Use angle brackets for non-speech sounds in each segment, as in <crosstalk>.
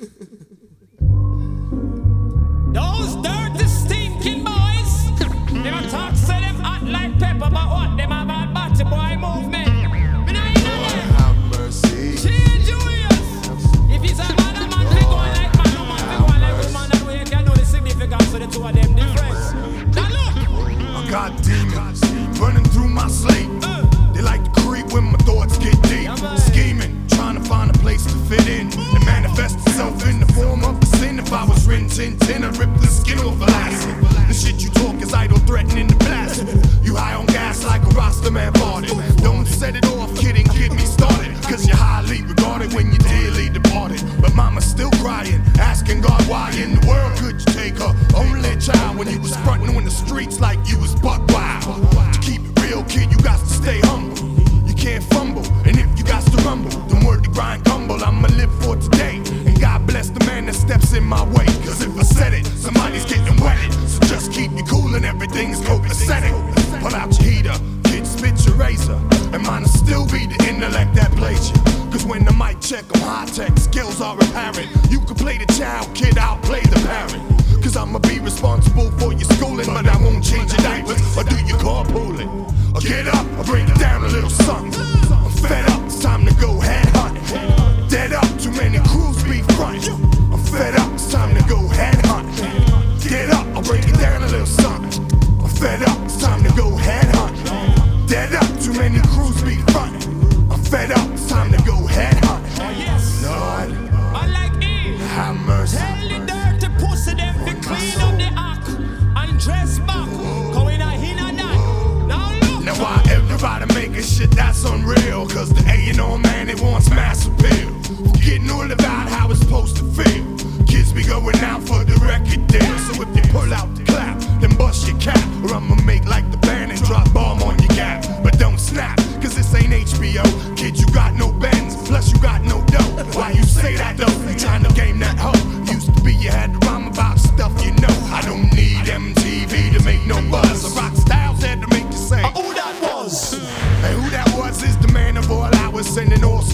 <laughs> Those dirty, stinking boys. Them a talk say them hot like pepper, but what? Them have a batty boy movement. Me nah hear them. Have mercy. Change. If he's a man, a man be going like man, a man be going like woman, and we can know the significance of the two of them difference. Now look. I got demons running through my sleep. Uh. They like to creep when my thoughts get deep. Yeah. Scheming, when you was frontin' in the streets like you was buck wild. To keep it real, kid, you got to stay humble. You can't fumble, and if you got to rumble, then word to grind humble. I'ma live for today, and God bless the man that steps in my way. Cause if I said it, somebody's getting wetted. So just keep you cool and everything's copacetic. Pull out your heater, kid, spit your razor, and mine'll still be the intellect that plays you. Cause when the mic check, I'm high tech, skills are apparent. You can play the child, kid, I'll play the parent. Cause I'ma be responsible for your schooling, but I won't change your diapers or do your carpooling. Or get up, or break down a little something.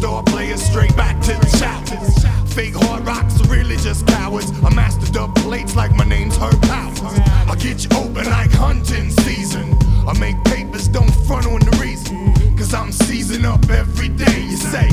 All-star players straight back to the showers. Fake hard rocks are really just cowards. I mastered up plates like my name's Herb Powers. I get you open like hunting season. I make papers, don't front on the reason. Cause I'm seizing up every day. You say,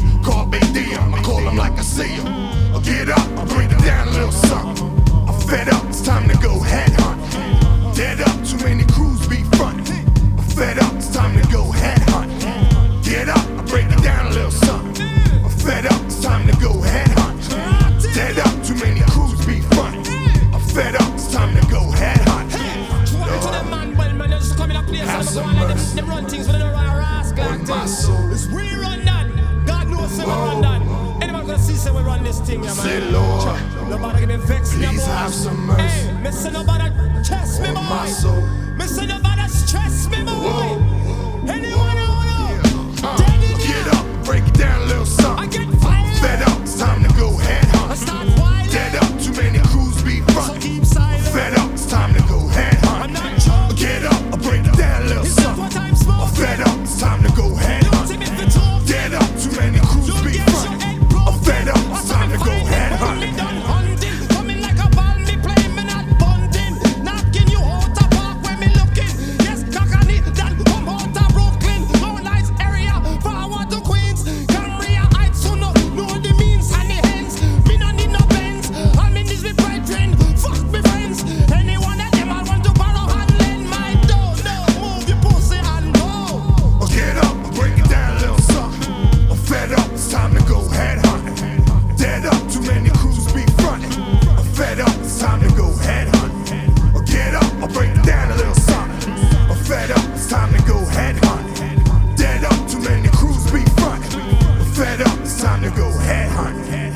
rascal On and my things. soul. It's we run that. God knows we run that. Anyone gonna see say we run this thing, yeah, man. Say, Lord, Nobody give me vex, yeah, please have some mercy. Hey, say nobody chest me, oh, my boy. say nobody stress me, boy. Anyway, to go head.